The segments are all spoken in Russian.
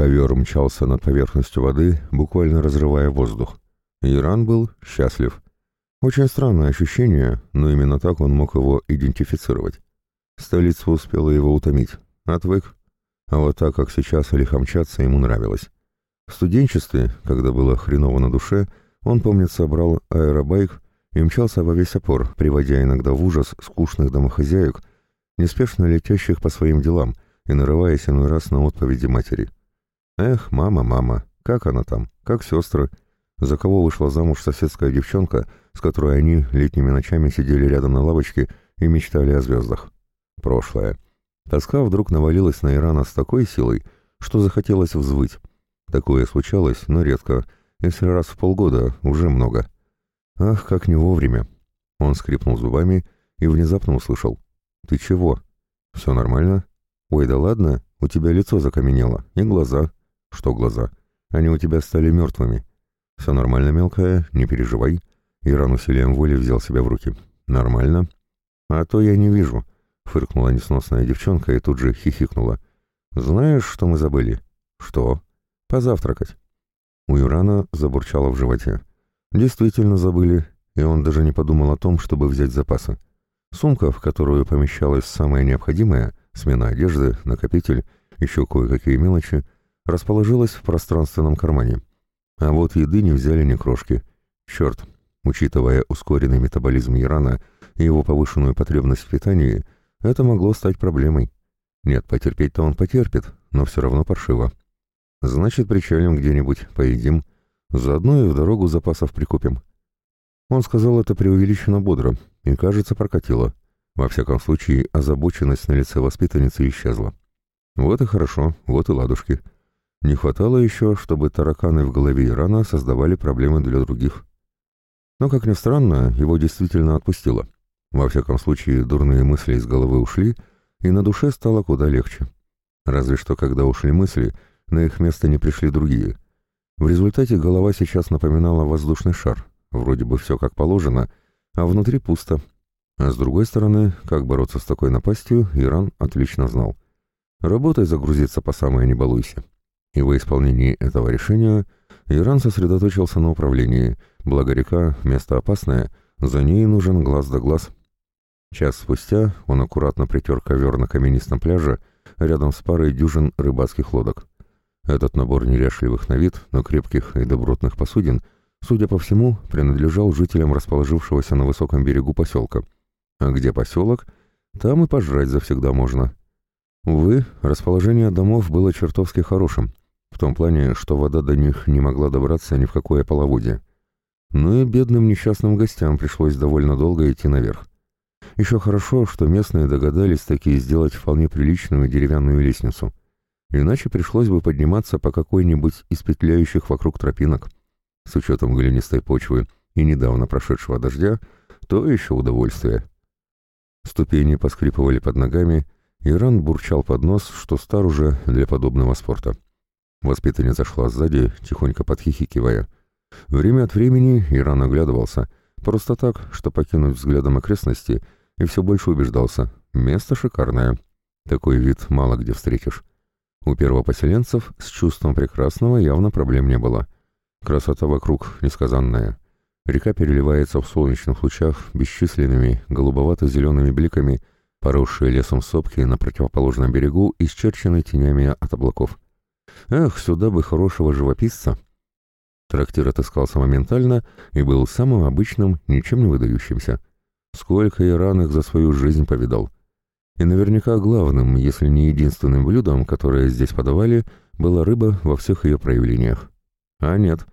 Ковер мчался над поверхностью воды, буквально разрывая воздух. Иран был счастлив. Очень странное ощущение, но именно так он мог его идентифицировать. Столица успела его утомить. Отвык. А вот так, как сейчас лихомчаться, ему нравилось. В студенчестве, когда было хреново на душе, он, помнится, брал аэробайк и мчался во весь опор, приводя иногда в ужас скучных домохозяек, неспешно летящих по своим делам и нарываясь иной раз на отповеди матери. Эх, мама, мама, как она там, как сестры, за кого вышла замуж соседская девчонка, с которой они летними ночами сидели рядом на лавочке и мечтали о звездах. Прошлое. Тоска вдруг навалилась на Ирана с такой силой, что захотелось взвыть. Такое случалось, но редко, если раз в полгода, уже много. Ах, как не вовремя. Он скрипнул зубами и внезапно услышал. «Ты чего? Все нормально? Ой, да ладно, у тебя лицо закаменело, и глаза. Что глаза? Они у тебя стали мертвыми. Все нормально, мелкая, не переживай. Иран усилием воли взял себя в руки. Нормально. А то я не вижу, фыркнула несносная девчонка и тут же хихикнула. Знаешь, что мы забыли? Что? Позавтракать. У Ирана забурчало в животе. Действительно забыли, и он даже не подумал о том, чтобы взять запасы. Сумка, в которую помещалось самое необходимое, смена одежды, накопитель, еще кое-какие мелочи, расположилась в пространственном кармане. А вот еды не взяли ни крошки. Черт, учитывая ускоренный метаболизм Ирана и его повышенную потребность в питании, это могло стать проблемой. Нет, потерпеть-то он потерпит, но все равно паршиво. Значит, причалим где-нибудь, поедим, заодно и в дорогу запасов прикупим. Он сказал это преувеличенно бодро, и, кажется, прокатило. Во всяком случае, озабоченность на лице воспитанницы исчезла. Вот и хорошо, вот и ладушки. Не хватало еще, чтобы тараканы в голове Ирана создавали проблемы для других. Но, как ни странно, его действительно отпустило. Во всяком случае, дурные мысли из головы ушли, и на душе стало куда легче. Разве что, когда ушли мысли, на их место не пришли другие. В результате голова сейчас напоминала воздушный шар. Вроде бы все как положено, а внутри пусто. А с другой стороны, как бороться с такой напастью, Иран отлично знал. Работай загрузиться по самое не балуйся. И во исполнении этого решения Иран сосредоточился на управлении, благо река — место опасное, за ней нужен глаз да глаз. Час спустя он аккуратно притер ковер на каменистом пляже рядом с парой дюжин рыбацких лодок. Этот набор неряшливых на вид, но крепких и добротных посудин, судя по всему, принадлежал жителям расположившегося на высоком берегу поселка. А где поселок, там и пожрать завсегда можно. Увы, расположение домов было чертовски хорошим, том плане, что вода до них не могла добраться ни в какое половодье. Ну и бедным несчастным гостям пришлось довольно долго идти наверх. Еще хорошо, что местные догадались такие сделать вполне приличную деревянную лестницу. Иначе пришлось бы подниматься по какой-нибудь из петляющих вокруг тропинок. С учетом глинистой почвы и недавно прошедшего дождя, то еще удовольствие. Ступени поскрипывали под ногами, и Ран бурчал под нос, что стар уже для подобного спорта. Воспитанница шла сзади, тихонько подхихикивая. Время от времени Иран оглядывался, просто так, что покинуть взглядом окрестности, и все больше убеждался. Место шикарное. Такой вид мало где встретишь. У первопоселенцев с чувством прекрасного явно проблем не было. Красота вокруг несказанная. Река переливается в солнечных лучах бесчисленными голубовато-зелеными бликами, поросшие лесом сопки на противоположном берегу, исчерчены тенями от облаков. Эх, сюда бы хорошего живописца. Трактир отыскался моментально и был самым обычным, ничем не выдающимся. Сколько я раных за свою жизнь повидал. И наверняка главным, если не единственным блюдом, которое здесь подавали, была рыба во всех ее проявлениях. А нет,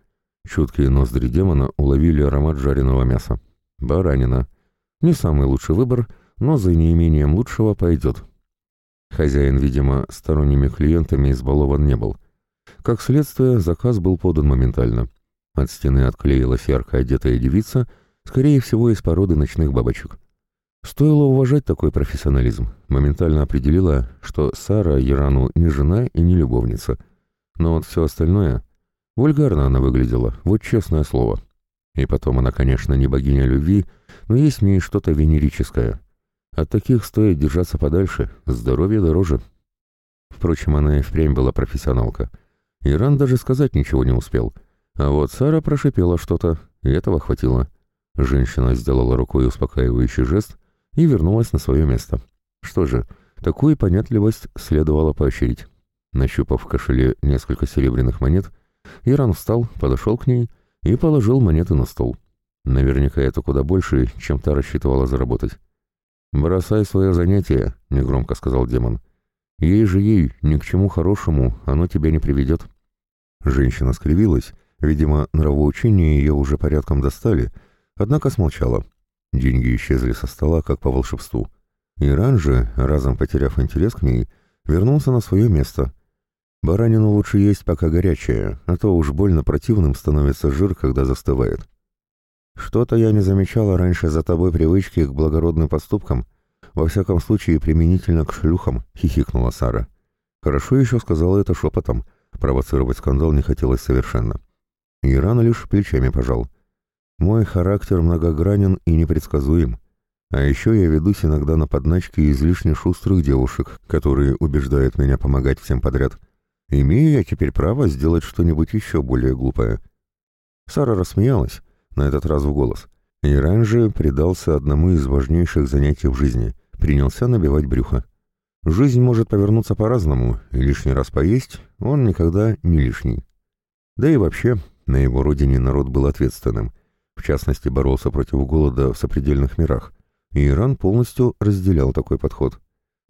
чуткие ноздри демона уловили аромат жареного мяса. Баранина. Не самый лучший выбор, но за неимением лучшего пойдет. Хозяин, видимо, сторонними клиентами избалован не был. Как следствие, заказ был подан моментально. От стены отклеилась ярко одетая девица, скорее всего, из породы ночных бабочек. Стоило уважать такой профессионализм. Моментально определила, что Сара Ярану не жена и не любовница. Но вот все остальное... Вульгарно она выглядела, вот честное слово. И потом она, конечно, не богиня любви, но есть в ней что-то венерическое. От таких стоит держаться подальше, здоровье дороже. Впрочем, она и впрямь была профессионалка. Иран даже сказать ничего не успел. А вот Сара прошипела что-то, и этого хватило. Женщина сделала рукой успокаивающий жест и вернулась на свое место. Что же, такую понятливость следовало поощрить. Нащупав в кошеле несколько серебряных монет, Иран встал, подошел к ней и положил монеты на стол. Наверняка это куда больше, чем та рассчитывала заработать. «Бросай свое занятие», — негромко сказал демон. «Ей же ей, ни к чему хорошему, оно тебя не приведет». Женщина скривилась, видимо, нравоучения ее уже порядком достали, однако смолчала. Деньги исчезли со стола, как по волшебству. Иран же, разом потеряв интерес к ней, вернулся на свое место. Баранину лучше есть, пока горячая, а то уж больно противным становится жир, когда застывает. «Что-то я не замечала раньше за тобой привычки к благородным поступкам, во всяком случае применительно к шлюхам», — хихикнула Сара. Хорошо еще сказала это шепотом, провоцировать скандал не хотелось совершенно. Иран лишь плечами пожал. «Мой характер многогранен и непредсказуем». А еще я ведусь иногда на подначки излишне шустрых девушек, которые убеждают меня помогать всем подряд. Имею я теперь право сделать что-нибудь еще более глупое. Сара рассмеялась, на этот раз в голос. Иран же предался одному из важнейших занятий в жизни, принялся набивать брюхо. Жизнь может повернуться по-разному, и лишний раз поесть он никогда не лишний. Да и вообще, на его родине народ был ответственным, в частности боролся против голода в сопредельных мирах, и Иран полностью разделял такой подход.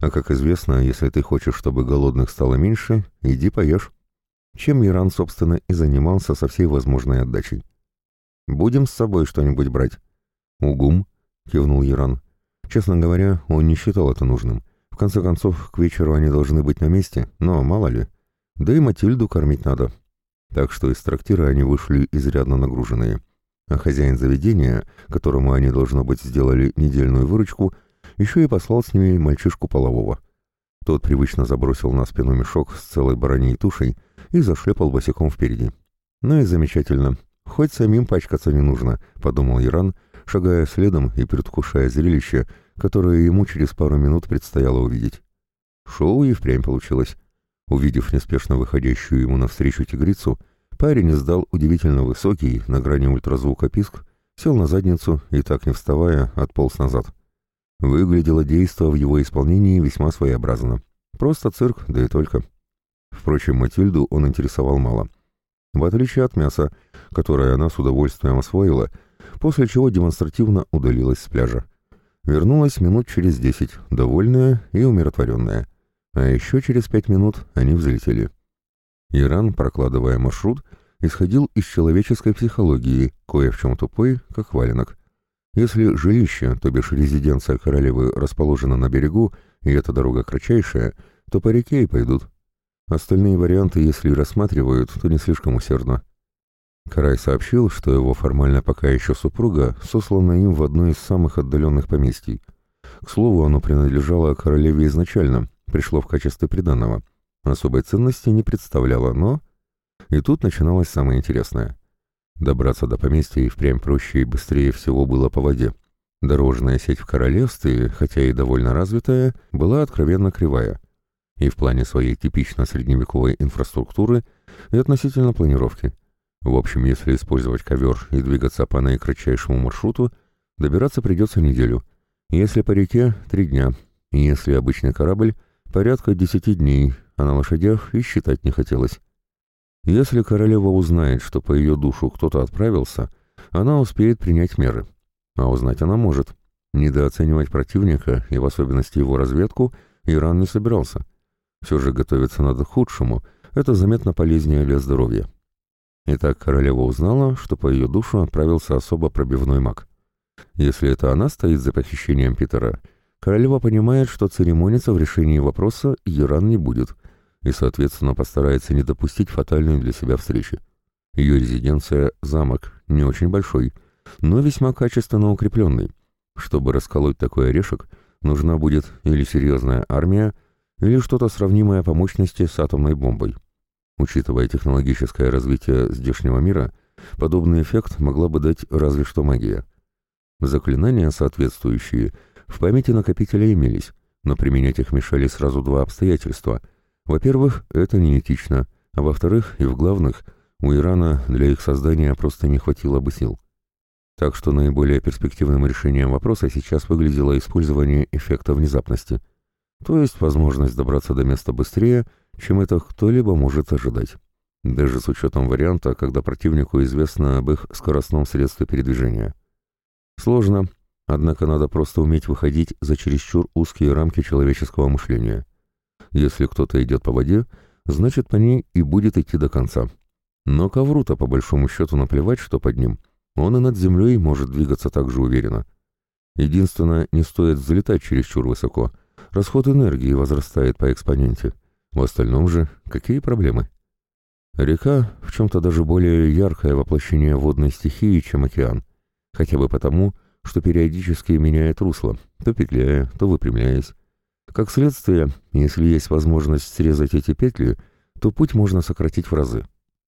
А как известно, если ты хочешь, чтобы голодных стало меньше, иди поешь. Чем Иран, собственно, и занимался со всей возможной отдачей. «Будем с собой что-нибудь брать?» «Угум», — кивнул Иран. Честно говоря, он не считал это нужным. В конце концов, к вечеру они должны быть на месте, но мало ли. Да и Матильду кормить надо. Так что из трактира они вышли изрядно нагруженные а хозяин заведения, которому они, должно быть, сделали недельную выручку, еще и послал с ними мальчишку полового. Тот привычно забросил на спину мешок с целой бараньей тушей и зашлепал босиком впереди. «Ну и замечательно. Хоть самим пачкаться не нужно», — подумал Иран, шагая следом и предвкушая зрелище, которое ему через пару минут предстояло увидеть. Шоу и впрямь получилось. Увидев неспешно выходящую ему навстречу тигрицу, Парень издал удивительно высокий, на грани ультразвука писк, сел на задницу и, так не вставая, отполз назад. Выглядело действо в его исполнении весьма своеобразно. Просто цирк, да и только. Впрочем, Матильду он интересовал мало. В отличие от мяса, которое она с удовольствием освоила, после чего демонстративно удалилась с пляжа. Вернулась минут через десять, довольная и умиротворенная. А еще через пять минут они взлетели. Иран, прокладывая маршрут, исходил из человеческой психологии, кое в чем тупой, как валенок. Если жилище, то бишь резиденция королевы, расположена на берегу, и эта дорога кратчайшая, то по реке и пойдут. Остальные варианты, если рассматривают, то не слишком усердно. Карай сообщил, что его формально пока еще супруга сослана им в одно из самых отдаленных поместий. К слову, оно принадлежало королеве изначально, пришло в качестве приданного — особой ценности не представляла, но... И тут начиналось самое интересное. Добраться до поместья и впрямь проще и быстрее всего было по воде. Дорожная сеть в королевстве, хотя и довольно развитая, была откровенно кривая. И в плане своей типично средневековой инфраструктуры, и относительно планировки. В общем, если использовать ковер и двигаться по наикратчайшему маршруту, добираться придется неделю. Если по реке — три дня. Если обычный корабль — порядка десяти дней, а на лошадях и считать не хотелось. Если королева узнает, что по ее душу кто-то отправился, она успеет принять меры. А узнать она может. Недооценивать противника, и в особенности его разведку, Иран не собирался. Все же готовиться надо к худшему, это заметно полезнее для здоровья. Итак, королева узнала, что по ее душу отправился особо пробивной маг. Если это она стоит за похищением Питера, королева понимает, что церемониться в решении вопроса Иран не будет — и, соответственно, постарается не допустить фатальной для себя встречи. Ее резиденция — замок, не очень большой, но весьма качественно укрепленный. Чтобы расколоть такой орешек, нужна будет или серьезная армия, или что-то сравнимое по мощности с атомной бомбой. Учитывая технологическое развитие здешнего мира, подобный эффект могла бы дать разве что магия. Заклинания соответствующие в памяти накопителя имелись, но применять их мешали сразу два обстоятельства — во-первых, это неэтично, а во-вторых, и в главных, у Ирана для их создания просто не хватило бы сил. Так что наиболее перспективным решением вопроса сейчас выглядело использование эффекта внезапности, то есть возможность добраться до места быстрее, чем это кто-либо может ожидать. Даже с учетом варианта, когда противнику известно об их скоростном средстве передвижения. Сложно, однако надо просто уметь выходить за чересчур узкие рамки человеческого мышления. Если кто-то идет по воде, значит по ней и будет идти до конца. Но ковру-то по большому счету наплевать, что под ним – он и над землей может двигаться так же уверенно. Единственное, не стоит взлетать чересчур высоко. Расход энергии возрастает по экспоненте. В остальном же какие проблемы? Река в чем-то даже более яркое воплощение водной стихии, чем океан. Хотя бы потому, что периодически меняет русло, то петляя, то выпрямляясь. Как следствие, если есть возможность срезать эти петли, то путь можно сократить в разы.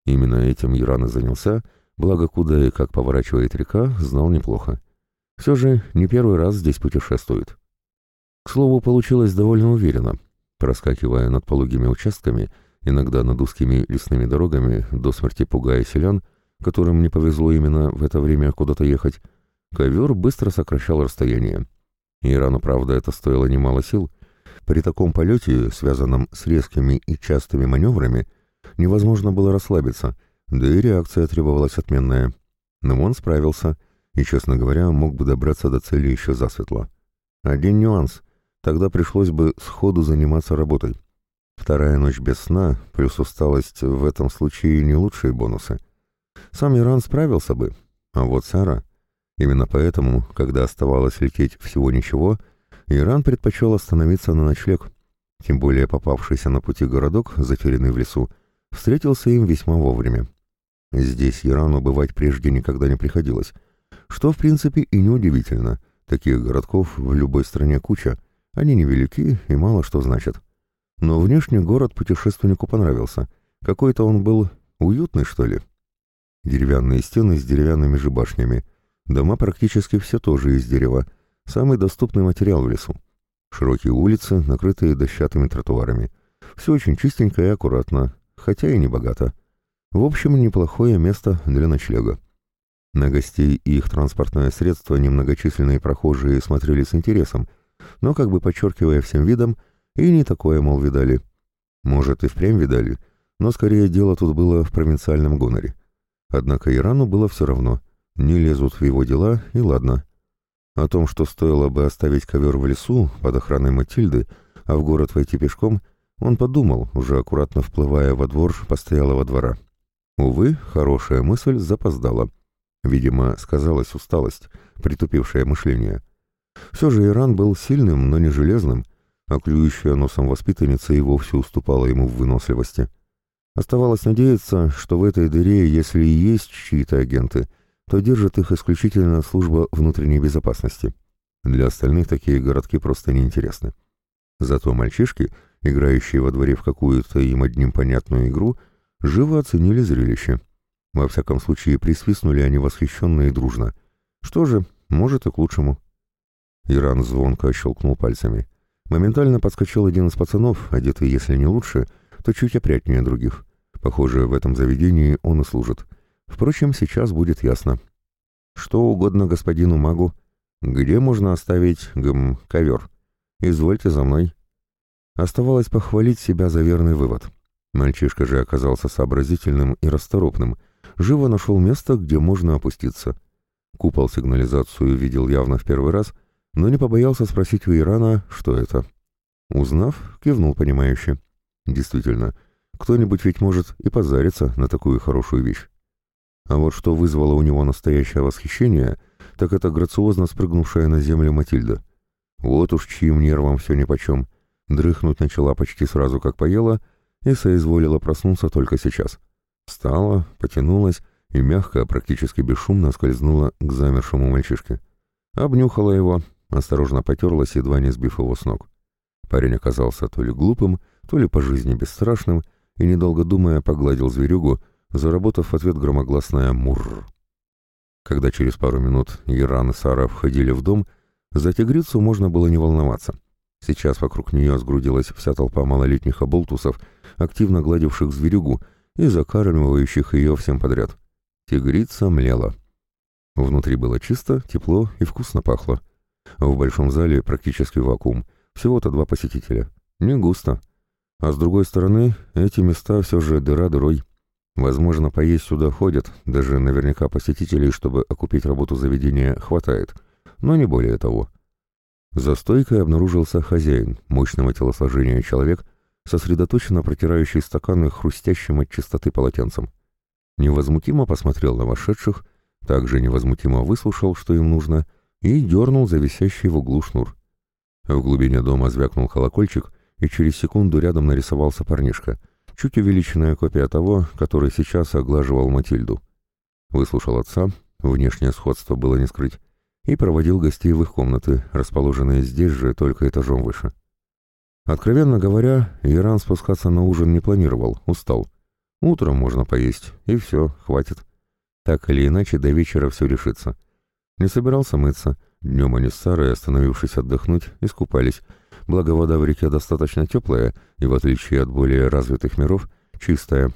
Именно этим Иран и занялся, Благо, куда и как поворачивает река, знал неплохо. Все же не первый раз здесь путешествует. К слову, получилось довольно уверенно. Проскакивая над пологими участками, иногда над узкими лесными дорогами, до смерти пугая селян, которым не повезло именно в это время куда-то ехать, ковер быстро сокращал расстояние. Ирану, правда, это стоило немало сил. При таком полете, связанном с резкими и частыми маневрами, невозможно было расслабиться — да и реакция требовалась отменная. Но он справился, и, честно говоря, мог бы добраться до цели еще засветло. Один нюанс. Тогда пришлось бы сходу заниматься работой. Вторая ночь без сна, плюс усталость в этом случае не лучшие бонусы. Сам Иран справился бы, а вот Сара... Именно поэтому, когда оставалось лететь всего ничего, Иран предпочел остановиться на ночлег. Тем более попавшийся на пути городок, затерянный в лесу, встретился им весьма вовремя. Здесь Ирану бывать прежде никогда не приходилось, что в принципе и неудивительно. Таких городков в любой стране куча, они невелики и мало что значат. Но внешний город путешественнику понравился. Какой-то он был уютный, что ли. Деревянные стены с деревянными же башнями. Дома практически все тоже из дерева. Самый доступный материал в лесу. Широкие улицы, накрытые дощатыми тротуарами. Все очень чистенько и аккуратно, хотя и не богато. В общем, неплохое место для ночлега. На гостей и их транспортное средство немногочисленные прохожие смотрели с интересом, но как бы подчеркивая всем видом, и не такое, мол, видали. Может, и впрямь видали, но скорее дело тут было в провинциальном гоноре. Однако Ирану было все равно. Не лезут в его дела, и ладно. О том, что стоило бы оставить ковер в лесу под охраной Матильды, а в город войти пешком, он подумал, уже аккуратно вплывая во двор постоялого двора. Увы, хорошая мысль запоздала. Видимо, сказалась усталость, притупившая мышление. Все же Иран был сильным, но не железным, а клюющая носом воспитанница и вовсе уступала ему в выносливости. Оставалось надеяться, что в этой дыре, если и есть чьи-то агенты, то держит их исключительно служба внутренней безопасности. Для остальных такие городки просто неинтересны. Зато мальчишки, играющие во дворе в какую-то им одним понятную игру, живо оценили зрелище. Во всяком случае, присвистнули они восхищенно и дружно. Что же, может и к лучшему. Иран звонко щелкнул пальцами. Моментально подскочил один из пацанов, одетый, если не лучше, то чуть опрятнее других. Похоже, в этом заведении он и служит. Впрочем, сейчас будет ясно. Что угодно господину магу. Где можно оставить, гм, ковер? Извольте за мной. Оставалось похвалить себя за верный вывод. Мальчишка же оказался сообразительным и расторопным, живо нашел место, где можно опуститься. Купол сигнализацию видел явно в первый раз, но не побоялся спросить у Ирана, что это. Узнав, кивнул понимающе. Действительно, кто-нибудь ведь может и позариться на такую хорошую вещь. А вот что вызвало у него настоящее восхищение, так это грациозно спрыгнувшая на землю Матильда. Вот уж чьим нервам все нипочем. Дрыхнуть начала почти сразу, как поела, и соизволила проснуться только сейчас. Встала, потянулась и мягко, практически бесшумно скользнула к замершему мальчишке. Обнюхала его, осторожно потерлась, едва не сбив его с ног. Парень оказался то ли глупым, то ли по жизни бесстрашным, и, недолго думая, погладил зверюгу, заработав в ответ громогласное «мурр». Когда через пару минут Иран и Сара входили в дом, за тигрицу можно было не волноваться. Сейчас вокруг нее сгрудилась вся толпа малолетних оболтусов, активно гладивших зверюгу и закармливающих ее всем подряд. Тигрица млела. Внутри было чисто, тепло и вкусно пахло. В большом зале практически вакуум, всего-то два посетителя. Не густо. А с другой стороны, эти места все же дыра дырой. Возможно, поесть сюда ходят, даже наверняка посетителей, чтобы окупить работу заведения, хватает, но не более того. За стойкой обнаружился хозяин, мощного телосложения человек, сосредоточенно протирающий стаканы хрустящим от чистоты полотенцем. Невозмутимо посмотрел на вошедших, также невозмутимо выслушал, что им нужно, и дернул за висящий в углу шнур. В глубине дома звякнул колокольчик, и через секунду рядом нарисовался парнишка, чуть увеличенная копия того, который сейчас оглаживал Матильду. Выслушал отца, внешнее сходство было не скрыть, и проводил гостей в их комнаты, расположенные здесь же, только этажом выше. Откровенно говоря, Иран спускаться на ужин не планировал, устал. Утром можно поесть, и все, хватит. Так или иначе, до вечера все решится. Не собирался мыться. Днем они с Сарой, остановившись отдохнуть, искупались, благо вода в реке достаточно теплая и, в отличие от более развитых миров, чистая.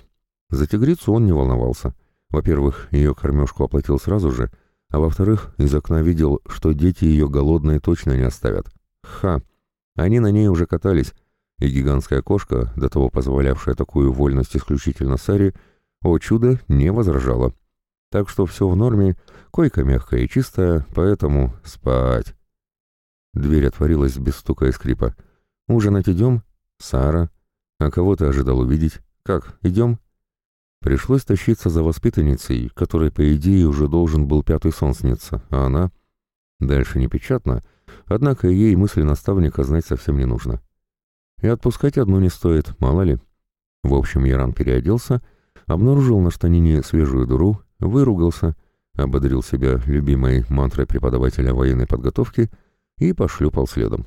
За тигрицу он не волновался. Во-первых, ее кормежку оплатил сразу же, а во-вторых, из окна видел, что дети ее голодные точно не оставят. Ха! Они на ней уже катались, и гигантская кошка, до того позволявшая такую вольность исключительно Саре, о чудо, не возражала. Так что все в норме, койка мягкая и чистая, поэтому спать. Дверь отворилась без стука и скрипа. «Ужинать идем?» «Сара». «А кого ты ожидал увидеть?» «Как, идем?» Пришлось тащиться за воспитанницей, которой, по идее, уже должен был пятый сон сниться, а она... Дальше непечатно, однако ей мысли наставника знать совсем не нужно. И отпускать одну не стоит, мало ли. В общем, Яран переоделся, обнаружил на штанине свежую дыру, выругался, ободрил себя любимой мантрой преподавателя военной подготовки — и пошлепал следом.